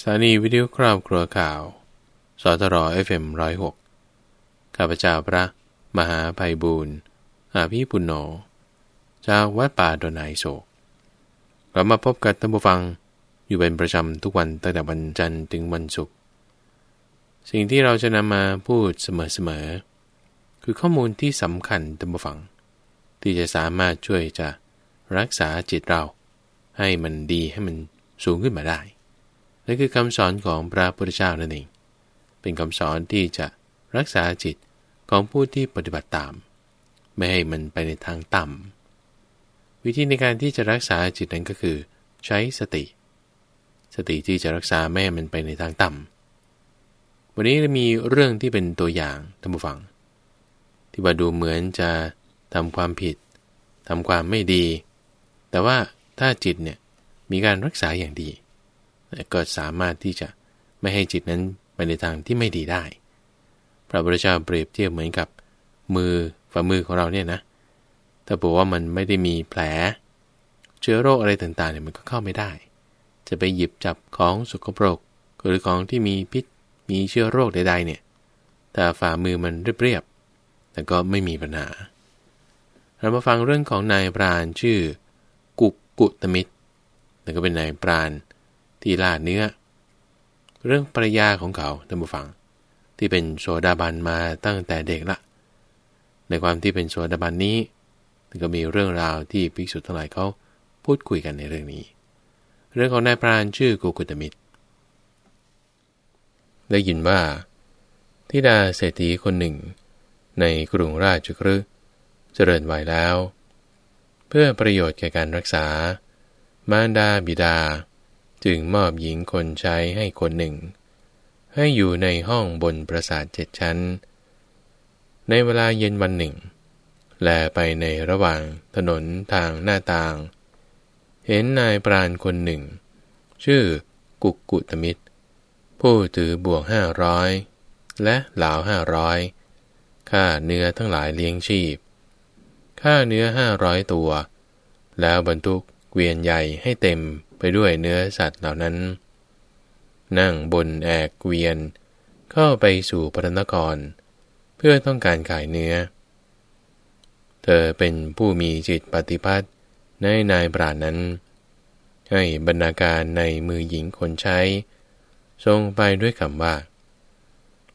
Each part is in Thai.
สถานีวิทยุครอบครัวข่าว สตรอเอฟเอ็มร้อยหกข้าพเจ้าพระ มหาภัยบูรณ์อาภีปุณโญจากวัดป่าดอนไอโศกเรามาพบกับท่านผู้ฟังอยู่เป็นประจำทุกวันตั้งแต่วันจันทร์ถึงวันศุกร์สิ่งที่เราจะนำมาพูดเสมอๆคือข้อมูลที่สำคัญท่านผู้ฟัง ที่จะสามารถช่วยจะรักษาจิตเรา ให้มันดีให้มันสูงขึ้นมาได้ นั่นคือคำสอนของพระพุทธเจ้านั่นเอง เป็นคำสอนที่จะรักษาจิตของผู้ที่ปฏิบัติตาม ไม่ให้มันไปในทางต่ำวิธีในการที่จะรักษาจิตนั้นก็คือ ใช้สติ สติที่จะรักษาไม่ให้มันไปในทางต่ำวันนี้จะมีเรื่องที่เป็นตัวอย่างท่านผู้ฟัง ที่ว่าดูเหมือนจะทำความผิดทำความไม่ดี แต่ว่าถ้าจิตเนี่ยมีการรักษาอย่างดี ก็สามารถที่จะไม่ให้จิตนั้นไปในทางที่ไม่ดีได้ พระพุทธเจ้าเปรียบเทียบเหมือนกับ มือฝ่ามือของเราเนี่ยนะ ถ้าบอกว่ามันไม่ได้มีแผล เชื้อโรคอะไรต่างๆเนี่ยมันก็เข้าไม่ได้ จะไปหยิบจับของสกปรก หรือของที่มีพิษมีเชื้อโรคใดๆเนี่ย แต่ฝ่ามือมันเรียบๆแต่ก็ไม่มีปัญหา เรามาฟังเรื่องของนายปราณชื่อ กุกกุตมิตรแต่ก็เป็นนายปราณ ที่ล่าเนื้อ เรื่องปริยาของเขาท่านผู้ฟัง ที่เป็นโสดาบันมาตั้งแต่เด็กละ ในความที่เป็นโสดาบันนี้ก็มีเรื่องราวที่ภิกษุทั้งหลายเขาพูดคุยกันในเรื่องนี้ เรื่องของนายพรานชื่อกุกุตมิตร ได้ยินว่าทิดาเศรษฐีคนหนึ่ง ในกรุงราชกฤห์เจริญวัยแล้ว เพื่อประโยชน์แก่การรักษา มารดาบิดา จึงมอบหญิงคนใช้ให้คนหนึ่ง ให้อยู่ในห้องบนปราสาทเจ็ดชั้น ในเวลาเย็นวันหนึ่ง แลไปในระหว่างถนนทางหน้าต่าง เห็นนายปราณคนหนึ่ง ชื่อกุกกุตมิตร ผู้ถือบวกห้าร้อยและเหลาห้าร้อยค่าเนื้อทั้งหลายเลี้ยงชีพ ค่าเนื้อห้าร้อยตัว แล้วบรรทุกเกวียนใหญ่ให้เต็ม ไปด้วยเนื้อสัตว์เหล่านั้น นั่งบนแอกเวียน เข้าไปสู่พระนคร เพื่อต้องการขายเนื้อ เธอเป็นผู้มีจิตปฏิพัติในนายปราณนั้น ให้บรรณาการในมือหญิงคนใช้ ทรงไปด้วยคำว่า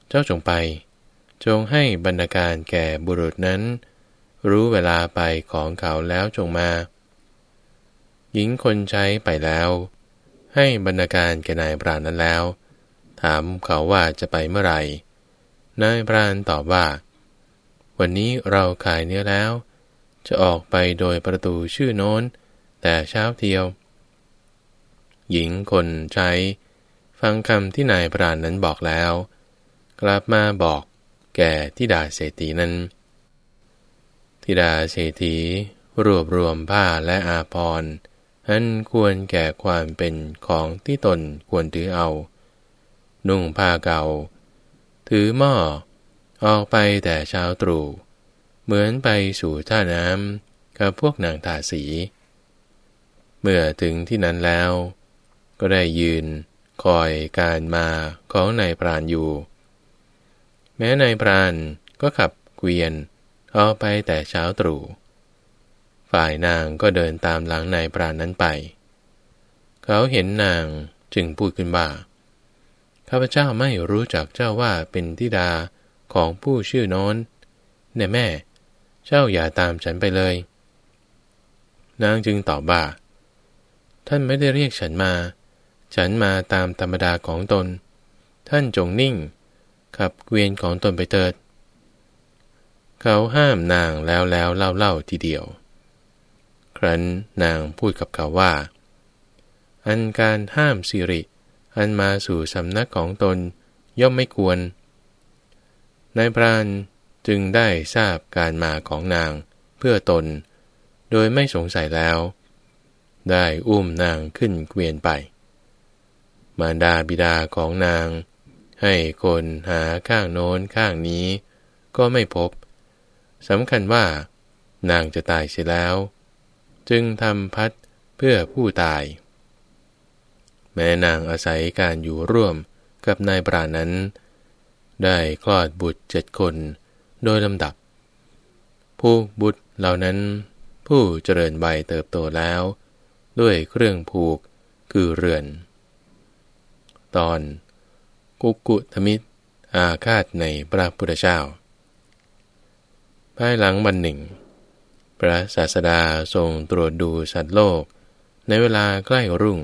เจ้าจงไป จงให้บรรณาการแก่บุรุษนั้น รู้เวลาไปของเขาแล้วจงมา หญิงคนใช้ไปแล้ว ให้บรรณาการแก่นายพรานนั้นแล้ว ถามเขาว่าจะไปเมื่อไหร่ นายพรานตอบว่า วันนี้เราขายเนื้อแล้ว จะออกไปโดยประตูชื่อโน้น แต่เช้าเทียว หญิงคนใช้ ฟังคำที่นายพรานนั้นบอกแล้ว กลับมาบอกแก่ทิดาเศรษฐีนั้นทิดาเศรษฐีรวบรวมผ้าและอาภรณ์ อันควรแก่ความเป็นของที่ตนควรถือเอา นุ่งผ้าเก่า ถือหม้อ ออกไปแต่เช้าตรู่เหมือนไปสู่ท่าน้ำกับพวกนางทาสี เมื่อถึงที่นั้นแล้ว ก็ได้ยืนคอยการมาของนายพรานอยู่ แม้นายพรานก็ขับเกวียนออกไปแต่เช้าตรู่ ฝ่ายนางก็เดินตามหลังนายปราณนั้นไป เขาเห็นนางจึงพูดขึ้นว่าข้าพเจ้าไม่รู้จักเจ้าว่าเป็นธิดาของผู้ชื่อน้นเนี่ยแม่ เจ้าอย่าตามฉันไปเลย นางจึงตอบว่าท่านไม่ได้เรียกฉันมา ฉันมาตามธรรมดาของตน ท่านจงนิ่ง ขับเกวียนของตนไปเถิด เขาห้ามนางแล้วแล้วเล่าเล่าทีเดียว รั้นนางพูดกับเขาว่า อันการห้ามสิริ อันมาสู่สำนักของตนย่อมไม่ควร นายพรานจึงได้ทราบการมาของนางเพื่อตน โดยไม่สงสัยแล้ว ได้อุ้มนางขึ้นเกวียนไป มารดาบิดาของนาง ให้คนหาข้างโน้นข้างนี้ ก็ไม่พบสำคัญว่านางจะตายเสียแล้ว จึงทำพัดเพื่อผู้ตาย แม้นางอาศัยการอยู่ร่วมกับนายปรานั้น ได้คลอดบุตรเจ็ดคนโดยลำดับ ผู้บุตรเหล่านั้น ผู้เจริญใบเติบโตแล้ว ด้วยเครื่องผูกคือเรือน ตอน กุกุธมิตรอาคาตในพระพุทธเจ้าภายหลังวันหนึ่ง ระศาสดาทรงตรวจดูสัตว์โลก ในเวลาใกล้รุ่ง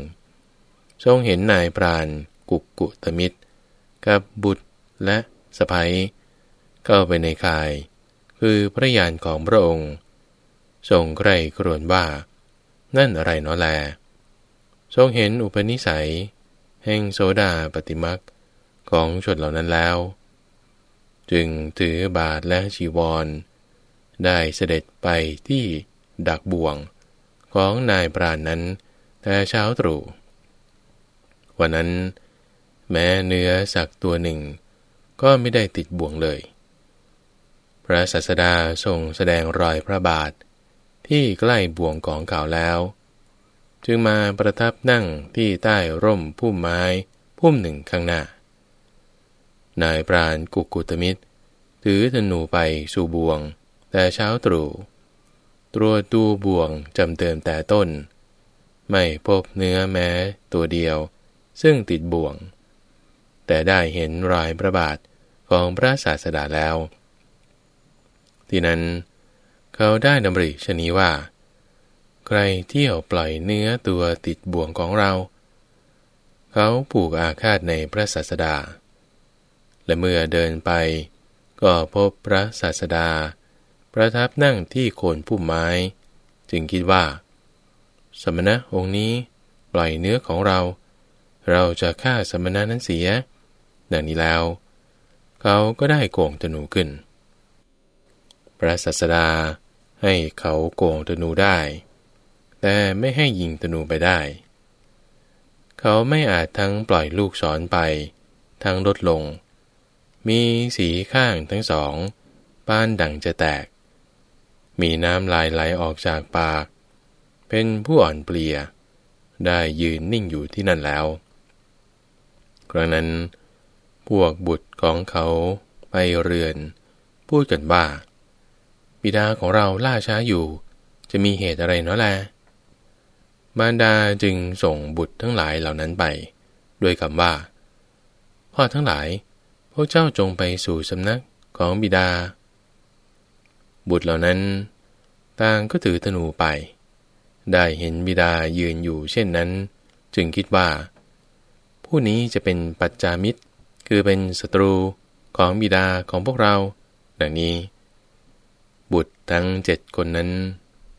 ทรงเห็นนายพรานกุกกุตมิตร กับบุตรและสะพ้ยเข้าไปในคาย คือพระยานของพระองค์ ทรงใคร่ครวญว่า นั่นอะไรเนาะแล ทรงเห็นอุปนิสัย แห่งโสดาปฏิมักของชนเหล่านั้นแล้ว จึงถือบาทและชีวร ได้เสด็จไปที่ดักบ่วงของนายปราณนนั้น แต่เช้าตรู่วันนั้น แม้เนื้อสักตัวหนึ่ง ก็ไม่ได้ติดบ่วงเลย พระศาสดาทรงแสดงรอยพระบาท ที่ใกล้บ่วงของเก่าแล้ว จึงมาประทับนั่งที่ใต้ร่มพุ่มไม้พุ่มหนึ่งข้างหน้า นายปราณกุกุตมิตร ถือธนูไปสู่บ่วง แต่เช้าตรู่ตรวจดูบ่วงจำเติมแต่ต้น ไม่พบเนื้อแม้ตัวเดียว ซึ่งติดบ่วง แต่ได้เห็นรอยพระบาทของพระศาสดาแล้ว ที่นั้น เขาได้ดำริชนีว่า ใครเที่ยวปล่อยเนื้อตัวติดบ่วงของเรา เขาผูกอาฆาตในพระศาสดา และเมื่อเดินไป ก็พบพระศาสดา ประทับนั่งที่โคนพุ่มไม้ จึงคิดว่า สมณะองค์นี้ปล่อยเนื้อของเรา เราจะฆ่าสมณะนั้นเสีย ดังนี้แล้ว เขาก็ได้โกงธนูขึ้น พระศัสดาให้เขาโกงธนูได้ แต่ไม่ให้ยิงธนูไปได้ เขาไม่อาจทั้งปล่อยลูกศรไป ทั้งลดลง มีสีข้างทั้งสองป้านดังจะแตก มีน้ำลายไหลออกจากปาก เป็นผู้อ่อนเปลีย ได้ยืนนิ่งอยู่ที่นั่นแล้ว ครั้งนั้น พวกบุตรของเขาไปเรือน พูดกันว่าบิดาของเราล่าช้าอยู่ จะมีเหตุอะไรเนาะแลมารดาจึงส่งบุตรทั้งหลายเหล่านั้นไป ด้วยคำว่า พ่อทั้งหลาย พวกเจ้าจงไปสู่สำนักของบิดา บุตรเหล่านั้นต่างก็ถือธนูไป ได้เห็นบิดายืนอยู่เช่นนั้น จึงคิดว่า ผู้นี้จะเป็นปัจจามิตร คือเป็นศัตรูของบิดาของพวกเราดังนี้ บุตรทั้งเจ็ดคนนั้น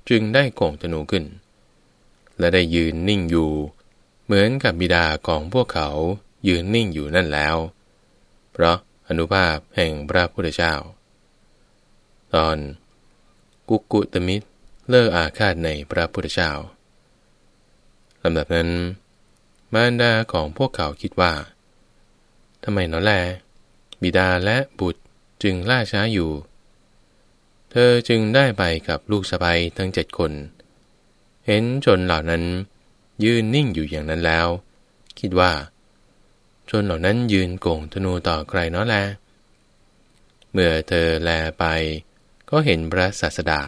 จึงได้โก่งธนูขึ้น และได้ยืนนิ่งอยู่ เหมือนกับบิดาของพวกเขายืนนิ่งอยู่นั่นแล้ว เพราะอนุภาพแห่งพระพุทธเจ้า ตอน กุกุตมิตรเลิกอาฆาตในพระพุทธเจ้าลำดับนั้น มารดาของพวกเขาคิดว่าทำไมนอแล บิดาและบุตรจึงล่าช้าอยู่ เธอจึงได้ไปกับลูกสะใภ้ทั้งเจ็ดคน เห็นชนเหล่านั้น ยืนนิ่งอยู่อย่างนั้นแล้ว คิดว่าชนเหล่านั้นยืนโก่งธนูต่อใครเนาะแล เมื่อเธอแลไป ก็เห็นพระศาสดา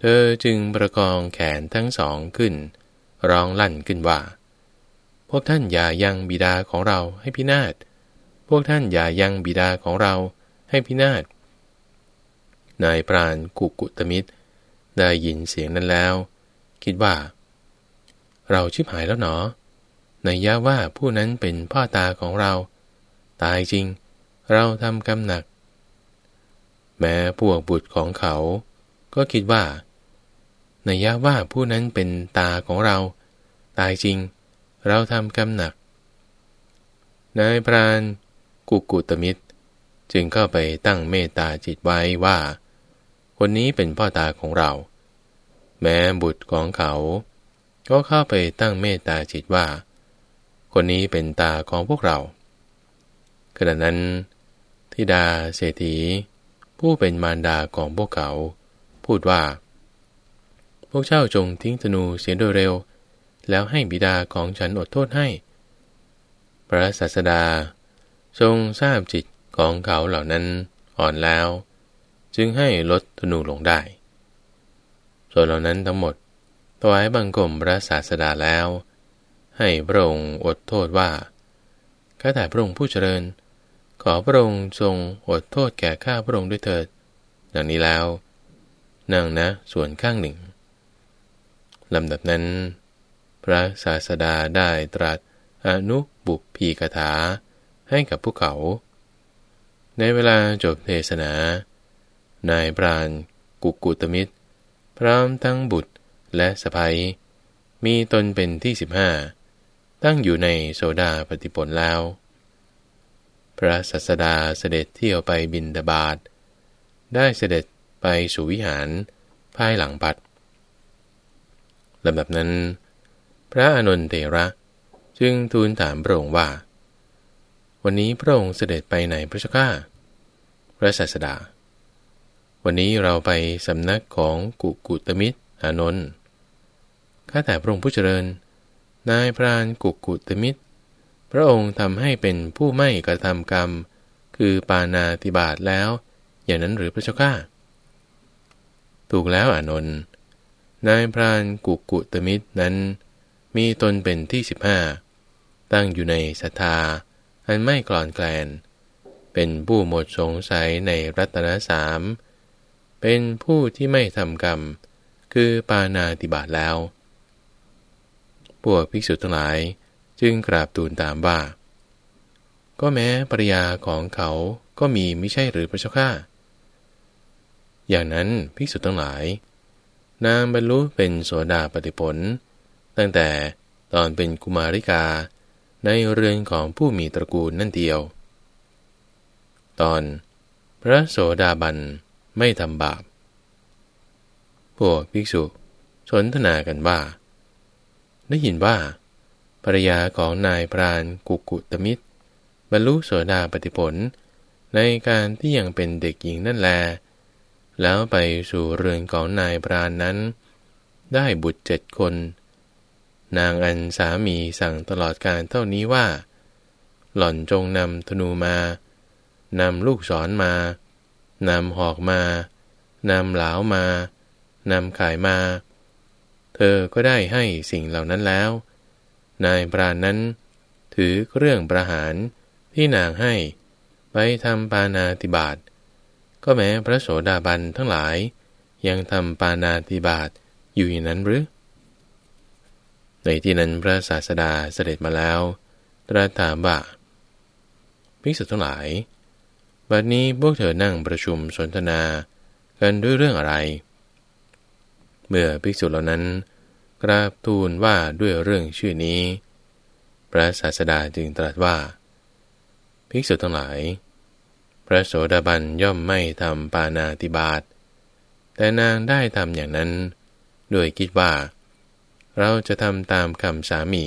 เธอจึงประกองแขนทั้งสองขึ้น ร้องลั่นขึ้นว่า พวกท่านอย่ายังบิดาของเราให้พินาศ พวกท่านอย่ายังบิดาของเราให้พินาศ นายปราณกุกุตมิตร ได้ยินเสียงนั้นแล้ว คิดว่า เราชิบหายแล้วหนอในย่าว่าผู้นั้นเป็นพ่อตาของเรา ตายจริง เราทำกรรมหนัก แม้พวกบุตรของเขา ก็คิดว่าในยะว่าผู้นั้นเป็นตาของเรา ตายจริง เราทำกรรมหนัก นายพรานกุกุตมิตร จึงเข้าไปตั้งเมตตาจิตไว้ว่า คนนี้เป็นพ่อตาของเรา แม้บุตรของเขา ก็เข้าไปตั้งเมตตาจิตว่า คนนี้เป็นตาของพวกเราขณะนั้นทิดาเศรษฐี ผู้เป็นมารดาของพวกเขา พูดว่า พวกเจ้าจงทิ้งธนูเสียโดยเร็ว แล้วให้บิดาของฉันอดโทษให้ พระศาสดา ทรงทราบจิตของเขาเหล่านั้นอ่อนแล้ว จึงให้ลดธนูลงได้ ส่วนเหล่านั้นทั้งหมดถวายบังคมพระศาสดาแล้ว ให้พระองค์อดโทษว่าข้าแต่พระองค์ผู้เจริญ ขอพระองค์ทรงอดโทษแก่ข้าพระองค์ด้วยเถิด ดังนี้แล้วนั่งนะส่วนข้างหนึ่งลำดับนั้น พระศาสดาได้ตรัสอนุบุพีกถาให้กับพวกเขา ในเวลาจบเทศนา นายปราณกุกุตมิตร พร้อมทั้งบุตรและสะพ้ยมีตนเป็นที่สิบห้าตั้งอยู่ในโซดาปฏิปลแล้ว ระสัสดาเสด็จเที่ยวไปบินดาบาดได้เสด็จไปสู่วิหารภายหลังปัดลำดับนั้น พระอนุนเตระจึงทูลถามพระองค์ว่า วันนี้พระองค์เสด็จไปไหนพระเจ้าข้าพระสัสดา วันนี้เราไปสำนักของกุกุตมิตรอานนท์ข้าแต่พระองค์ผู้เจริญ นายพรานกุกุตมิตร พระองค์ทำให้เป็นผู้ไม่กระทำกรรม คือปานาติบาตแล้ว อย่างนั้นหรือพระเจ้าข้าถูกแล้วอานนท์นายพรานกุกุตมิตรนั้น มีตนเป็นที่สิบห้าตั้งอยู่ในศรัทธาอันไม่กลอนแกลน เป็นผู้หมดสงสัยในรัตนสาม เป็นผู้ที่ไม่ทำกรรม คือปานาติบาตแล้ว พวกภิกษุทั้งหลาย จึงกราบตูนตามว่า ก็แม้ปริยาของเขาก็มีไม่ใช่หรือพระเจ้าข้าอย่างนั้นภิกษุทั้งหลาย นางบรรลุเป็นโสดาปฏิผล ตั้งแต่ตอนเป็นกุมาริกา ในเรือนของผู้มีตระกูลนั่นเดียว ตอน พระโสดาบันไม่ทำบาป พวกภิกษุสนทนากันว่า ได้ยินว่า ภรยาของนายพรานกุกุตมิตร บรรลุโสดาปฏิผล ในการที่ยังเป็นเด็กหญิงนั่นแล แล้วไปสู่เรือนของนายพรานนั้น ได้บุตรเจ็ดคน นางอันสามีสั่งตลอดการเท่านี้ว่า หล่อนจงนำธนูมานำลูกศรมานำหอกมานำเหลามา นำขายมา เธอก็ได้ให้สิ่งเหล่านั้นแล้ว นายพรานนั้น ถือเครื่องประหารที่นางให้ไปทำปานาติบาตก็แม้พระโสดาบันทั้งหลาย ยังทำปานาติบาตอยู่อย่างนั้นหรือ ในที่นั้นพระศาสดาเสด็จมาแล้ว ตรัสถามว่าภิกษุทั้งหลาย บัดนี้พวกเธอนั่งประชุมสนทนากันด้วยเรื่องอะไร เมื่อภิกษุเหล่านั้น กราบทูลว่าด้วยเรื่องชื่อนี้ พระศาสดาจึงตรัสว่า ภิกษุทั้งหลาย พระโสดาบันย่อมไม่ทำปานาติบาตแต่นางได้ทำอย่างนั้น โดยคิดว่า เราจะทำตามคำสามี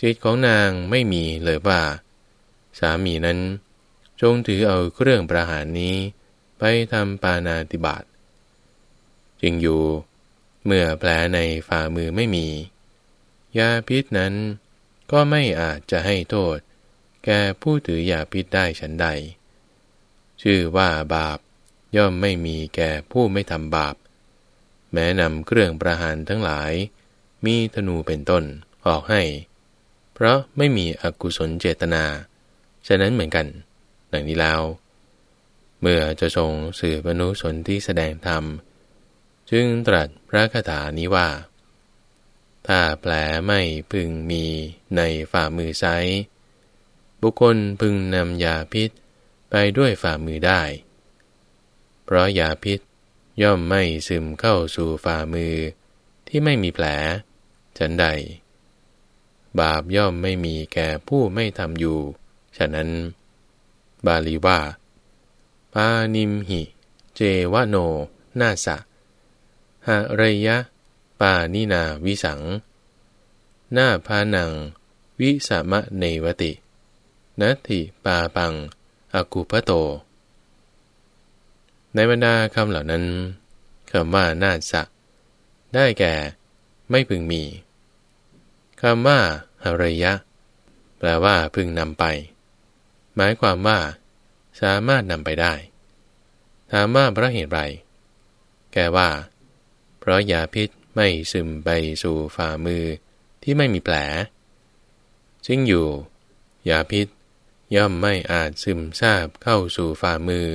จิตของนางไม่มีเลยว่า สามีนั้น จงถือเอาเครื่องประหารนี้ ไปทำปานาติบาตจึงอยู่ เมื่อแผลในฝ่ามือไม่มี ยาพิษนั้น ก็ไม่อาจจะให้โทษ แก่ผู้ถือยาพิษได้ฉันใด ชื่อว่าบาปย่อมไม่มีแก่ผู้ไม่ทำบาป แม้นำเครื่องประหารทั้งหลาย มีธนูเป็นต้นออกให้ เพราะไม่มีอกุศลเจตนา ฉะนั้นเหมือนกัน ดังนี้แล้ว เมื่อจะทรงสื่อบรรนุสนที่แสดงธรรม จึงตรัสพระคาถานี้ว่า ถ้าแผลไม่พึงมีในฝ่ามือไซบุคคลพึงนำยาพิษไปด้วยฝ่ามือได้ เพราะยาพิษย่อมไม่ซึมเข้าสู่ฝ่ามือที่ไม่มีแผล ฉันใด บาปย่อมไม่มีแก่ผู้ไม่ทำอยู่ ฉะนั้น บาลีว่าปานิมหิ เจวโน นาสะ หะเรยะ ปานินาวิสัง หน้าพานัง วิสามะเนวติ นัตถิปาปังอากูพโต ในบรรดาคำเหล่านั้นคำว่านาสะได้แก่ ไม่พึงมีคำว่าหรยะ แปลว่าพึงนำไป หมายความว่า สามารถนำไปได้ ถามว่าเพราะเหตุไร แก่ว่า เพราะยาพิษไม่ซึมไปสู่ฝ่ามือที่ไม่มีแผลจริงอยู่ ยาพิษย่อมไม่อาจซึมซาบเข้าสู่ฝ่ามือ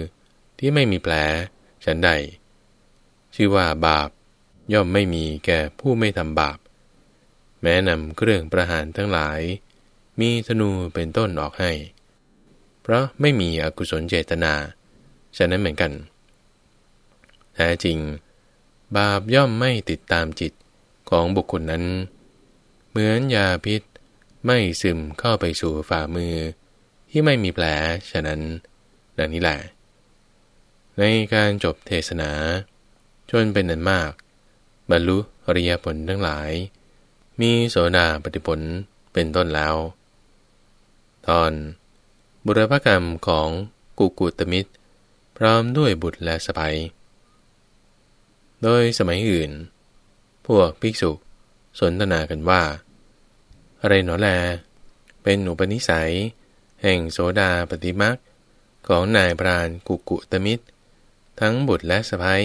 ที่ไม่มีแผลฉันใด ชื่อว่าบาปย่อมไม่มีแก่ผู้ไม่ทำบาป แม้นำเครื่องประหารทั้งหลาย มีธนูเป็นต้นออกให้ เพราะไม่มีอกุศลเจตนา ฉะนั้นเหมือนกัน แท้จริง บาปย่อมไม่ติดตามจิตของบุคคลนั้น เหมือนยาพิษไม่ซึมเข้าไปสู่ฝ่ามือ ที่ไม่มีแผลฉะนั้นดังนี้แหละ ในการจบเทศนาจนเป็นนันมาก บรรลุอริยผลทั้งหลาย มีโสดาปฏิผลเป็นต้นแล้ว ตอน บุรพกรรมของกุกุตมิตร พร้อมด้วยบุตรและสะใภ้ โดยสมัยอื่น พวกภิกษุสนทนากันว่า อะไรหนอแล เป็นอุปนิสัย แห่งโสดาปฏิมักของนายพรานกุกุตมิตร ทั้งบุตรและสะใภ้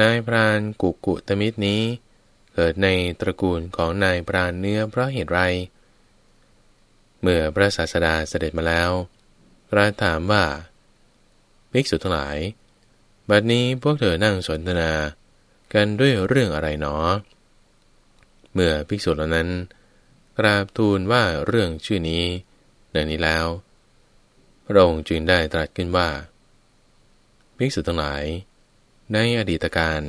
นายพรานกุกุตมิตรนี้ เกิดในตระกูลของนายพรานเนื้อเพราะเหตุไร เมื่อพระศาสดาเสด็จมาแล้วพระถามว่า ภิกษุทั้งหลาย บัดนี้พวกเธอนั่งสนทนากันด้วยเรื่องอะไรหนอ เมื่อภิกษุเหล่านั้น กราบทูลว่าเรื่องชื่อนี้ดังนี้แล้ว พระองค์จึงได้ตรัสขึ้นว่า ภิกษุทั้งหลาย ในอดีตการ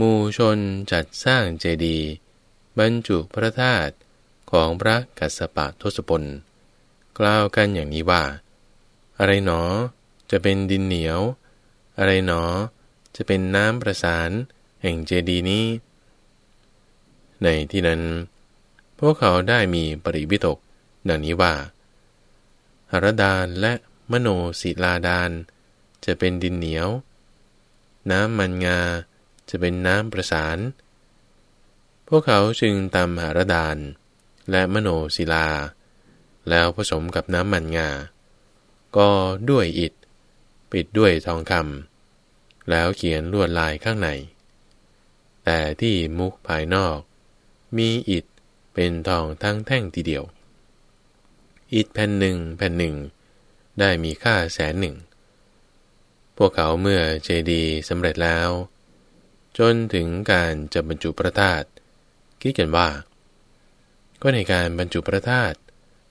มูชนจัดสร้างเจดีย์บรรจุพระธาตุของพระกัสสปะทศพล กล่าวกันอย่างนี้ว่า อะไรหนอ จะเป็นดินเหนียว อะไรหนอ จะเป็นน้ำประสาน แห่งเจดีนี้ ในที่นั้น พวกเขาได้มีปริวิตก ดังนี้ว่าหรดานและมโนศิลาดาน จะเป็นดินเหนียว น้ำมันงาจะเป็นน้ำประสาน พวกเขาจึงตำหารดาน และมโนศิลา แล้วผสมกับน้ำมันงา ก็ด้วยอิฐ ปิดด้วยทองคำแล้วเขียนลวดลายข้างใน แต่ที่มุกภายนอก มีอิฐเป็นทองทั้งแท่งทีเดียว อิฐแผ่นหนึ่งแผ่นหนึ่ง ได้มีค่าแสนหนึ่ง พวกเขาเมื่อเจดีสำเร็จแล้ว จนถึงการจะบรรจุพระธาตุคิดกันว่า ก็ในการบรรจุพระธาตุ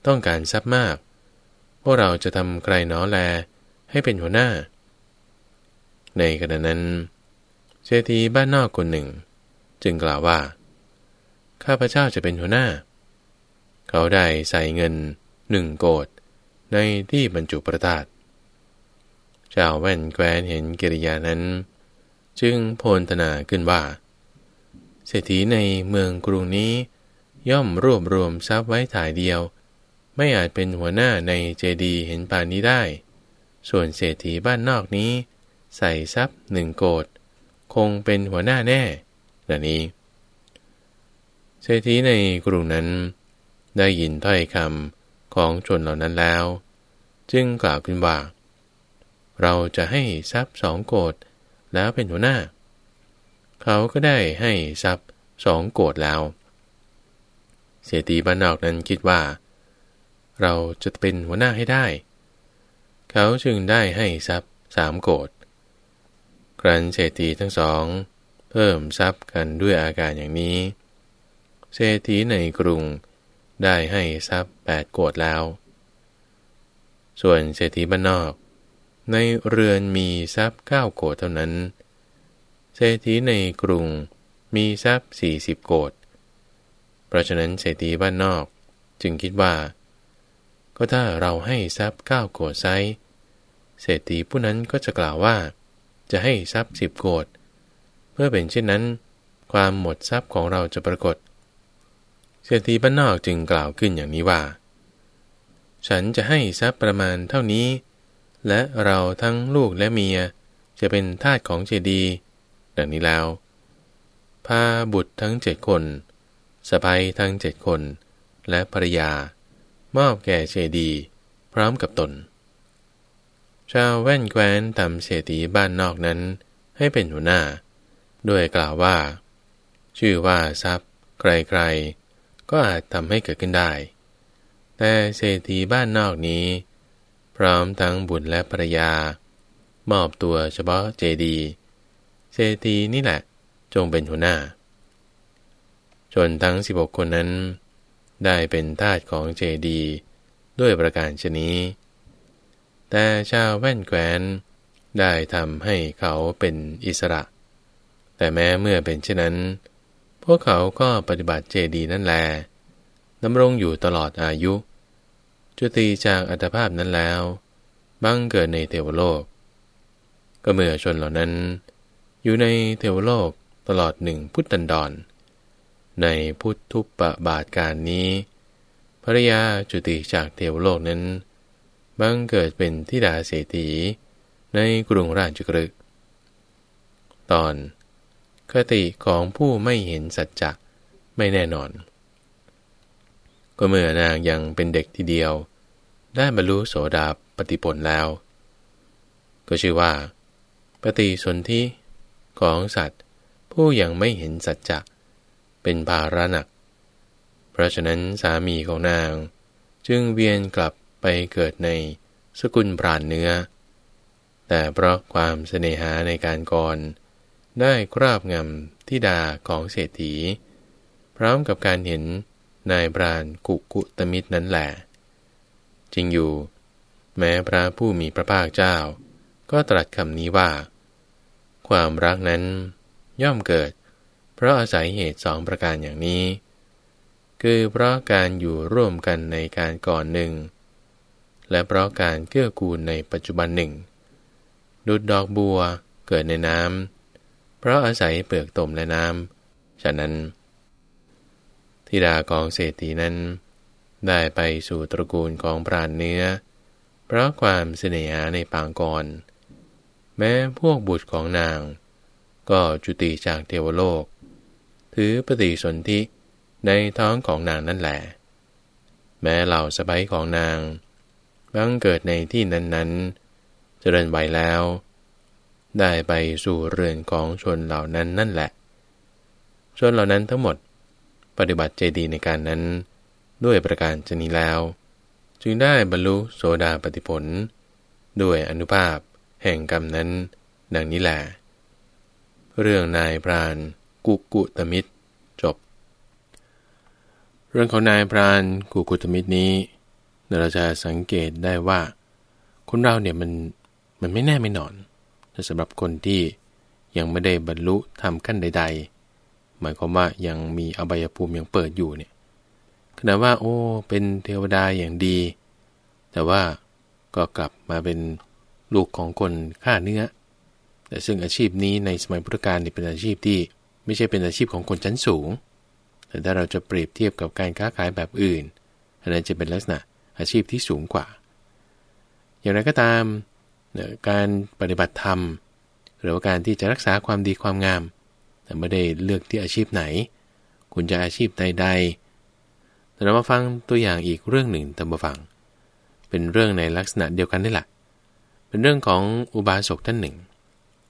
ต้องการทรัพย์มาก พวกเราจะทำใครน้อแล ให้เป็นหัวหน้า ในขณะนั้น เศรษฐีบ้านนอกคนหนึ่ง จึงกล่าวว่า ข้าพเจ้าจะเป็นหัวหน้า เขาได้ใส่เงินหนึ่งโกดในที่บรรจุพระธาตุเจ้าแว่นแควนเห็นกิริยานั้น จึงโพลธนาขึ้นว่า เศรษฐีในเมืองกรุงนี้ ย่อมรวบรวมทรัพย์ไว้ถ่ายเดียว ไม่อาจเป็นหัวหน้าในเจดีเห็นปานนี้ได้ ส่วนเศรษฐีบ้านนอกนี้ ใส่ทรัพย์หนึ่งโกดคงเป็นหัวหน้าแน่ดังนี้ เศรษฐีในกรุงนั้น ได้ยินถ้อยคำของชนเหล่านั้นแล้ว จึงกล่าวขึ้นว่า เราจะให้ทรัพย์สองโกดแล้วเป็นหัวหน้า เขาก็ได้ให้ทรัพย์สองโกดแล้วเสียตีบ้านนอกนั้นคิดว่า เราจะเป็นหัวหน้าให้ได้ เขาจึงได้ให้ทรัพย์สามโกดครั้นเศรษฐีทั้งสอง เพิ่มทรัพย์กันด้วยอาการอย่างนี้ เศรษฐีในกรุงได้ให้ทรัพย์แปดโกดแล้ว ส่วนเศรษฐีบ้านนอก ในเรือนมีทรัพย์เก้าโกดเท่านั้น เศรษฐีในกรุงมีทรัพย์สี่สิบโกดเพราะฉะนั้นเศรษฐีบ้านนอกจึงคิดว่า ก็ถ้าเราให้ทรัพย์เก้าโกดไซ เศรษฐีผู้นั้นก็จะกล่าวว่า จะให้ทรัพย์สิบโกดเมื่อเป็นเช่นนั้น ความหมดทรัพย์ของเราจะปรากฏ เศรษฐีบ้านนอกจึงกล่าวขึ้นอย่างนี้ว่า ฉันจะให้ทรัพย์ประมาณเท่านี้ และเราทั้งลูกและเมียจะเป็นทาสของเจดีดังนี้แล้วพาบุตรทั้งเจ็ดคนสะพายทั้งเจ็ดคน และภรยา มอบแก่เจดี พร้อมกับตน ชาวแว่นแคว้นทำเศรษฐีบ้านนอกนั้นให้เป็นหัวหน้า ด้วยกล่าวว่า ชื่อว่าทรัพย์ ใครๆ ก็อาจทำให้เกิดขึ้นได้ แต่เศรษฐีบ้านนอกนี้ พร้อมทั้งบุญและภรรยา มอบตัวเฉพาะเจดีเศรษฐีนี่แหละจงเป็นหัวหน้า จนทั้ง 16 คนนั้น ได้เป็นทาสของเจดี ด้วยประการชนี้ แต่ชาวแว่นแควนได้ทำให้เขาเป็นอิสระ แต่แม้เมื่อเป็นเช่นนั้น พวกเขาก็ปฏิบัติเจดีนั่นแลดำรงอยู่ตลอดอายุ จุติจากอัตภาพนั้นแล้ว บังเกิดในเทวโลก ก็เมื่อชนเหล่านั้น อยู่ในเทวโลกตลอดหนึ่งพุทธันดร ในพุทธุปปบาทการนี้ภรยาจุติจากเทวโลกนั้น บังเกิดเป็นทิดาเศรษฐีในกรุงราชกฤกตอนคติของผู้ไม่เห็นสัจจะไม่แน่นอน ก็เมื่อนางยังเป็นเด็กทีเดียว ได้บรรลุโสดาปฏิผลแล้ว ก็ชื่อว่า ปฏิสนธิของสัตว์ ผู้ยังไม่เห็นสัจจะเป็นภาระหนัก เพราะฉะนั้นสามีของนางจึงเวียนกลับ ไปเกิดในสกุลปราณเนื้อ แต่เพราะความเสน่หาในการก่อน ได้คราบงำทิดาของเศรษฐี พร้อมกับการเห็นนายปราณกุกุตมิตรนั้นแหละจริงอยู่ แม้พระผู้มีพระภาคเจ้า ก็ตรัสคำนี้ว่า ความรักนั้นย่อมเกิด เพราะอาศัยเหตุสองประการอย่างนี้ คือเพราะการอยู่ร่วมกันในการก่อนหนึ่ง และเพราะการเกื้อกูลในปัจจุบันหนึ่ง ดุดดอกบัวเกิดในน้ำ เพราะอาศัยเปลือกตมและน้ำ ฉะนั้น ธิดาของเศรษฐีนั้น ได้ไปสู่ตระกูลของปราณเนื้อ เพราะความเสน่หาในปางก่อนแม้พวกบุตรของนาง ก็จุติจากเทวโลก ถือปฏิสนธิในท้องของนางนั่นแหละ แม้เหล่าสบายของนาง บังเกิดในที่นั้นๆ เจริญไวแล้ว ได้ไปสู่เรือนของชนเหล่านั้นนั่นแหละ ชนเหล่านั้นทั้งหมด ปฏิบัติเจดีในการนั้น ด้วยประการชนีแล้ว จึงได้บรรลุโสดาปฏิผล ด้วยอนุภาพแห่งกรรมนั้น ดังนี้แหละ เรื่องนายพรานกุกุตมิตรจบ เรื่องของนายพรานกุกุตมิตรนี้ เราจะสังเกตได้ว่า คนเราเนี่ยมันมันไม่แน่ไม่นอนแต่สำหรับคนที่ยังไม่ได้บรรลุทำขั้นใด ๆ หมายความว่ายังมีอบายภูมิยังเปิดอยู่เนี่ยขณะว่า โอ้ เป็นเทวดาอย่างดี แต่ว่าก็กลับมาเป็นลูกของคนฆ่าเนื้อ แต่ซึ่งอาชีพนี้ในสมัยพุทธกาลนี่เป็นอาชีพที่ไม่ใช่เป็นอาชีพของคนชั้นสูง แต่ถ้าเราจะเปรียบเทียบกับการค้าขายแบบอื่นอันนั้นจะเป็นลักษณะ อาชีพที่สูงกว่า อย่างไรก็ตาม การปฏิบัติธรรม หรือว่าการที่จะรักษาความดีความงาม แต่ไม่ได้เลือกที่อาชีพไหน คุณจะอาชีพใดๆแต่เรามาฟังตัวอย่างอีกเรื่องหนึ่งตามมาฟัง เป็นเรื่องในลักษณะเดียวกันนี่แหละเป็นเรื่องของอุบาสกท่านหนึ่ง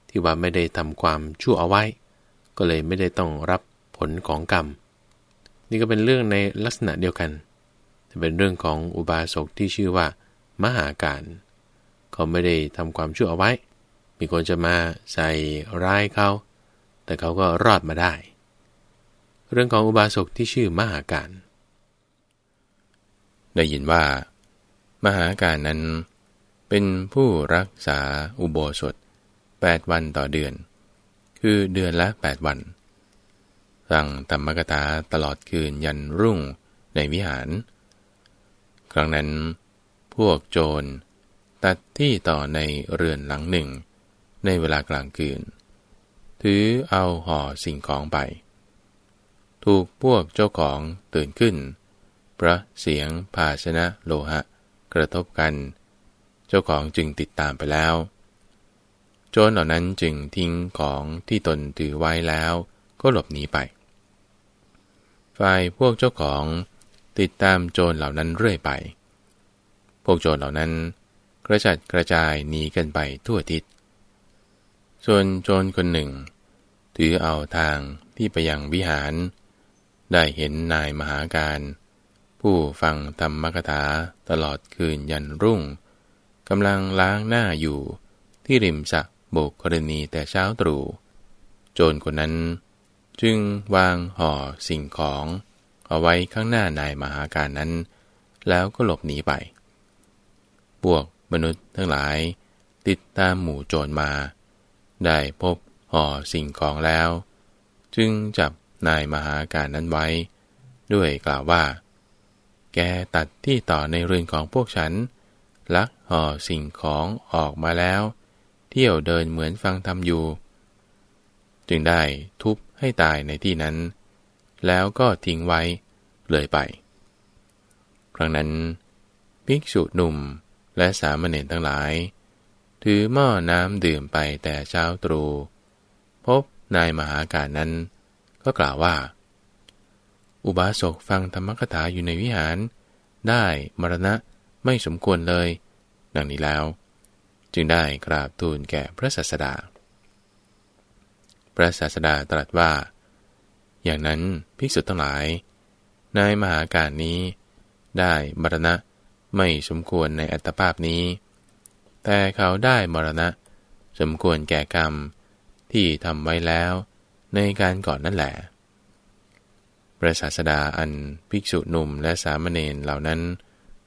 ที่ว่าไม่ได้ทำความชั่วเอาไว้ ก็เลยไม่ได้ต้องรับผลของกรรม นี่ก็เป็นเรื่องในลักษณะเดียวกัน จะเป็นเรื่องของอุบาสกที่ชื่อว่า มหาการ เขาไม่ได้ทำความชั่วเอาไว้ มีคนจะมาใส่ร้ายเขา แต่เขาก็รอดมาได้ เรื่องของอุบาสกที่ชื่อมหาการ ได้ยินว่า มหาการนั้น เป็นผู้รักษาอุโบสถ 8 วันต่อเดือน คือเดือนละ 8 วันสั่งธรรมกถาตลอดคืนยันรุ่งในวิหาร ครั้งนั้น พวกโจร ตัดที่ต่อในเรือนหลังหนึ่ง ในเวลากลางคืน ถือเอาห่อสิ่งของไป ถูกพวกเจ้าของตื่นขึ้น พระเสียงภาชนะโลหะ กระทบกัน เจ้าของจึงติดตามไปแล้ว โจรเหล่านั้นจึงทิ้งของที่ตนถือไว้แล้ว ก็หลบหนีไป ฝ่ายพวกเจ้าของ ติดตามโจรเหล่านั้นเรื่อยไป พวกโจรเหล่านั้น กระจัดกระจายหนีกันไปทั่วทิศ ส่วนโจรคนหนึ่ง ถือเอาทางที่ไปยังวิหาร ได้เห็นนายมหาการ ผู้ฟังธรรมกถาตลอดคืนยันรุ่งกำลังล้างหน้าอยู่ที่ริมสระโบกกรณีแต่เช้าตรู่ โจรคนนั้นจึงวางห่อสิ่งของ เอาไว้ข้างหน้านายมหาการนั้น แล้วก็หลบหนีไป พวกมนุษย์ทั้งหลาย ติดตามหมู่โจรมา ได้พบห่อสิ่งของแล้ว จึงจับนายมหาการนั้นไว้ ด้วยกล่าวว่า แกตัดที่ต่อในเรือนของพวกฉัน ลักห่อสิ่งของออกมาแล้ว เที่ยวเดินเหมือนฟังธรรมอยู่ จึงได้ทุบให้ตายในที่นั้น แล้วก็ทิ้งไว้เลยไป ครั้งนั้น ภิกษุหนุ่มและสามเณรทั้งหลาย ถือหม้อน้ำดื่มไปแต่เช้าตรู่พบนายมหาการนั้น ก็กล่าวว่า อุบาสกฟังธรรมกถาอยู่ในวิหาร ได้มรณะไม่สมควรเลย ดังนี้แล้ว จึงได้กราบทูลแก่พระศาสดา พระศาสดาตรัสว่า อย่างนั้นภิกษุทั้งหลาย นายมหาการนี้ ได้มรณะไม่สมควรในอัตภาพนี้ แต่เขาได้มรณะ สมควรแก่กรรม ที่ทำไว้แล้ว ในการก่อนนั่นแหละพระศาสดาอันภิกษุหนุ่มและสามเณรเหล่านั้น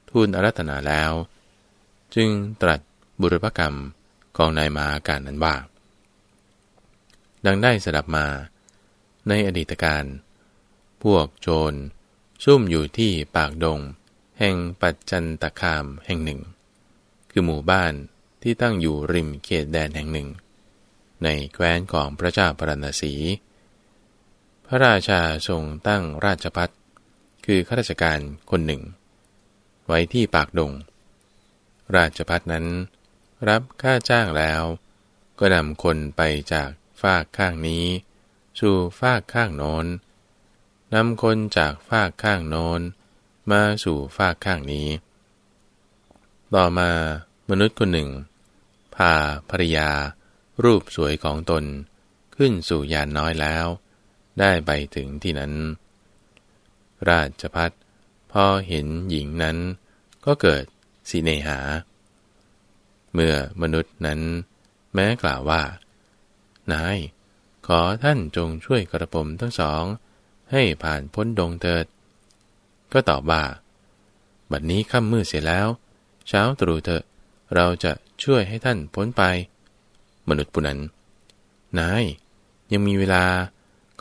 ทูลอารัตนาแล้ว จึงตรัสบุรพกรรมของนายมาการนั้นว่า ดังได้สดับมา ในอดีตการพวกโจรซุ่มอยู่ที่ปากดง แห่งปัจจันตคามแห่งหนึ่ง คือหมู่บ้านที่ตั้งอยู่ริมเขตแดนแห่งหนึ่ง ในแคว้นของพระเจ้าปรณสี พระราชาทรงตั้งราชพัฒคือข้าราชการคนหนึ่ง ไว้ที่ปากดง ราชพัฒนั้น รับค่าจ้างแล้ว ก็นำคนไปจากฝากข้างนี้ สู่ฝากข้างโน้นนำคนจากฝากข้างโน้นมาสู่ฝากข้างนี้ ต่อมามนุษย์คนหนึ่งพาภริยา รูปสวยของตนขึ้นสู่ยานน้อยแล้ว ได้ไปถึงที่นั้น ราชพัฒพอเห็นหญิงนั้นก็เกิดสิเนหา เมื่อมนุษย์นั้น แม้กล่าวว่า นาย ขอท่านจงช่วยกระผมทั้งสอง ให้ผ่านพ้นดงเถิด ก็ตอบว่า บัดนี้ค่ำมืดเสียแล้ว เช้าตรู่เถอะ เราจะช่วยให้ท่านพ้นไป มนุษย์ผู้นั้นนาย ยังมีเวลา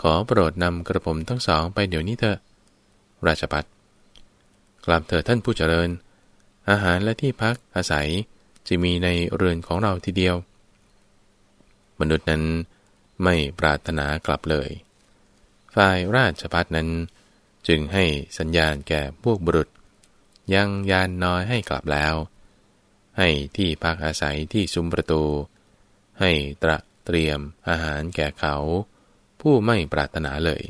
ขอโปรดนำกระผมทั้งสองไปเดี๋ยวนี้เถอะ ราชปัตกลับเถิดท่านผู้เจริญ อาหารและที่พักอาศัยจะมีในเรือนของเราทีเดียว มนุษย์นั้น ไม่ปรารถนากลับเลย ฝ่ายราชพัฒนั้นจึงให้สัญญาณแก่พวกบุรุษ ยังยานน้อยให้กลับแล้ว ให้ที่พักอาศัยที่ซุ้มประตู ให้ตระเตรียมอาหารแก่เขา ผู้ไม่ปรารถนาเลย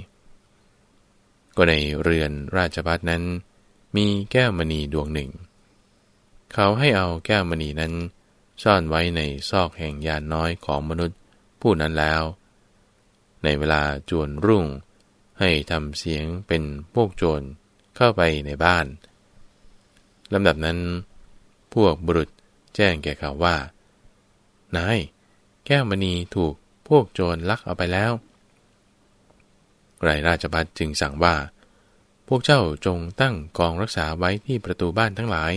ก็ในเรือนราชพัฒนั้น มีแก้วมณีดวงหนึ่ง เขาให้เอาแก้วมณีนั้นซ่อนไว้ในซอกแห่งยานน้อยของมนุษย์ ผู้นั้นแล้ว ในเวลาจวนรุ่ง ให้ทำเสียงเป็นพวกโจรเข้าไปในบ้านลำดับนั้น พวกบุรุษแจ้งแก่เขาว่า นาย แก้วมณีถูกพวกโจรลักเอาไปแล้วไรราชบัตจึงสั่งว่า พวกเจ้าจงตั้งกองรักษาไว้ที่ประตูบ้านทั้งหลาย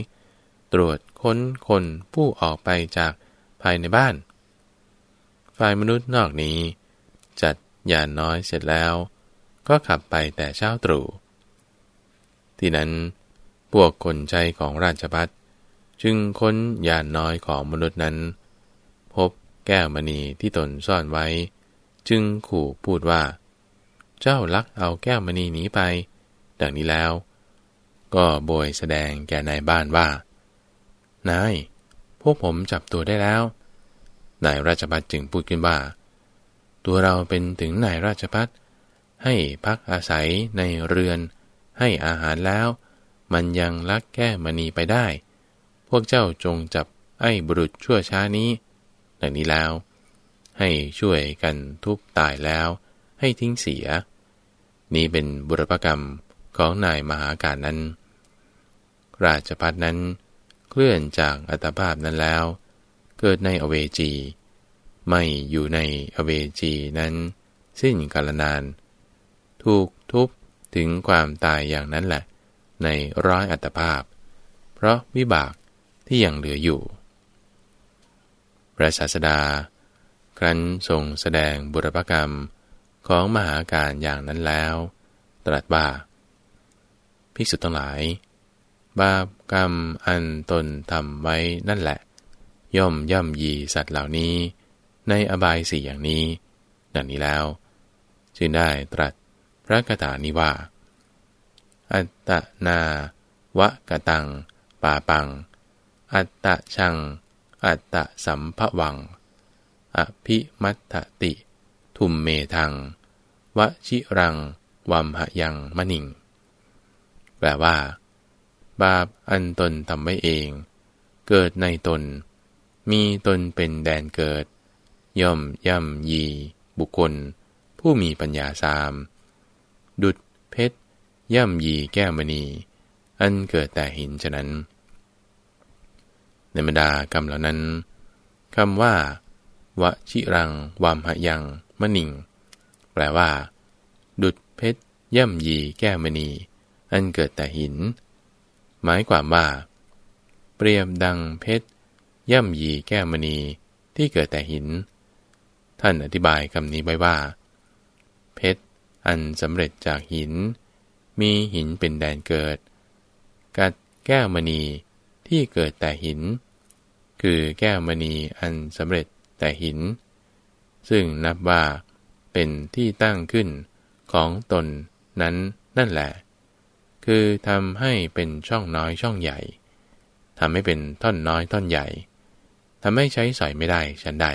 ตรวจค้นคนผู้ออกไปจากภายในบ้าน ฝ่ายมนุษย์นอกนี้ จัดยานน้อยเสร็จแล้ว ก็ขับไปแต่เช้าตรู่ที่นั้นพวกคนใจของราชพัฒจึงค้นยานน้อยของมนุษย์นั้น พบแก้วมณีที่ตนซ่อนไว้ จึงขู่พูดว่า เจ้าลักเอาแก้วมณีหนีไป ดังนี้แล้ว ก็โบยแสดงแก่นายบ้านว่า นาย พวกผมจับตัวได้แล้ว นายราชพัฒจึงพูดขึ้นว่า ตัวเราเป็นถึงนายราชพัฒให้พักอาศัยในเรือน ให้อาหารแล้ว มันยังลักแก้มณีไปได้ พวกเจ้าจงจับไอ้บุรุษชั่วช้านี้ดังนี้แล้ว ให้ช่วยกันทุบตายแล้ว ให้ทิ้งเสีย นี้เป็นบุรพกรรมของนายมหาการนั้น ราชพัฒนั้น เคลื่อนจากอัตภาพนั้นแล้ว เกิดในอเวจี ไม่อยู่ในอเวจีนั้น สิ้นกาลนาน ถูกทุบถึงความตายอย่างนั้นแหละ ในร้อยอัตภาพ เพราะวิบากที่ยังเหลืออยู่ พระศาสดา ครั้นทรงแสดงบุรพกรรมของมหาการอย่างนั้นแล้ว ตรัสว่าภิกษุทั้งหลาย บาปกรรมอันตนทำไว้นั่นแหละ ย่อมย่ำยีสัตว์เหล่านี้ ในอบายสี่อย่างนี้ ดังนี้แล้ว จึงได้ตรัสพระคาถานี้ว่า อัตตนาวะกะตัง ปาปัง อัตตะชัง อัตตะสัมภวัง อภิมัตติ ทุมเมทัง วชิรัง วัมหยังมะนิง แปลว่า บาปอันตนทำไว้เอง เกิดในตน มีตนเป็นแดนเกิด ย่อมย่ำยี บุคคล ผู้มีปัญญาสาม ดุดเพชร ย่ำยีแก้วมณี อันเกิดแต่หินฉะนั้น ในบรรดากรรมเหล่านั้นคำว่าวชิรัง วามหยังมะนิง แปลว่า ดุดเพชร ย่ำยีแก้วมณี อันเกิดแต่หิน หมายความว่า เปรียบดังเพชร ย่ำยีแก้มณีที่เกิดแต่หิน ท่านอธิบายคำนี้ไว้ว่า เพชรอันสำเร็จจากหิน มีหินเป็นแดนเกิด กัดแก้วมณีที่เกิดแต่หิน คือแก้วมณีอันสำเร็จแต่หิน ซึ่งนับว่าเป็นที่ตั้งขึ้นของตนนั้นนั่นแหละ คือทำให้เป็นช่องน้อยช่องใหญ่ทำให้เป็นท่อนน้อยท่อนใหญ่ ทำให้ใช้สอยไม่ได้ฉันใด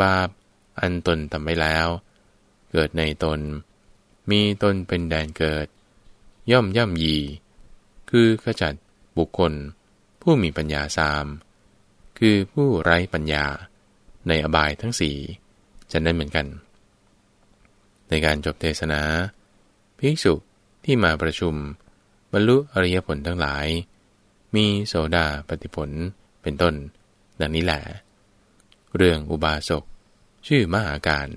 บาปอันตนทำไม่แล้ว เกิดในตน มีตนเป็นแดนเกิด ย่อมย่ำยี คือขจัดบุคคล ผู้มีปัญญาสาม คือผู้ไร้ปัญญาในอบายทั้งสี่จะได้นเหมือนกัน ในการจบเทศนาภิกษุที่มาประชุม บรรลุอริยผลทั้งหลาย มีโสดาปฏิผลเป็นต้น ดังนี้แหละ เรื่องอุบาสกชื่อมหาการ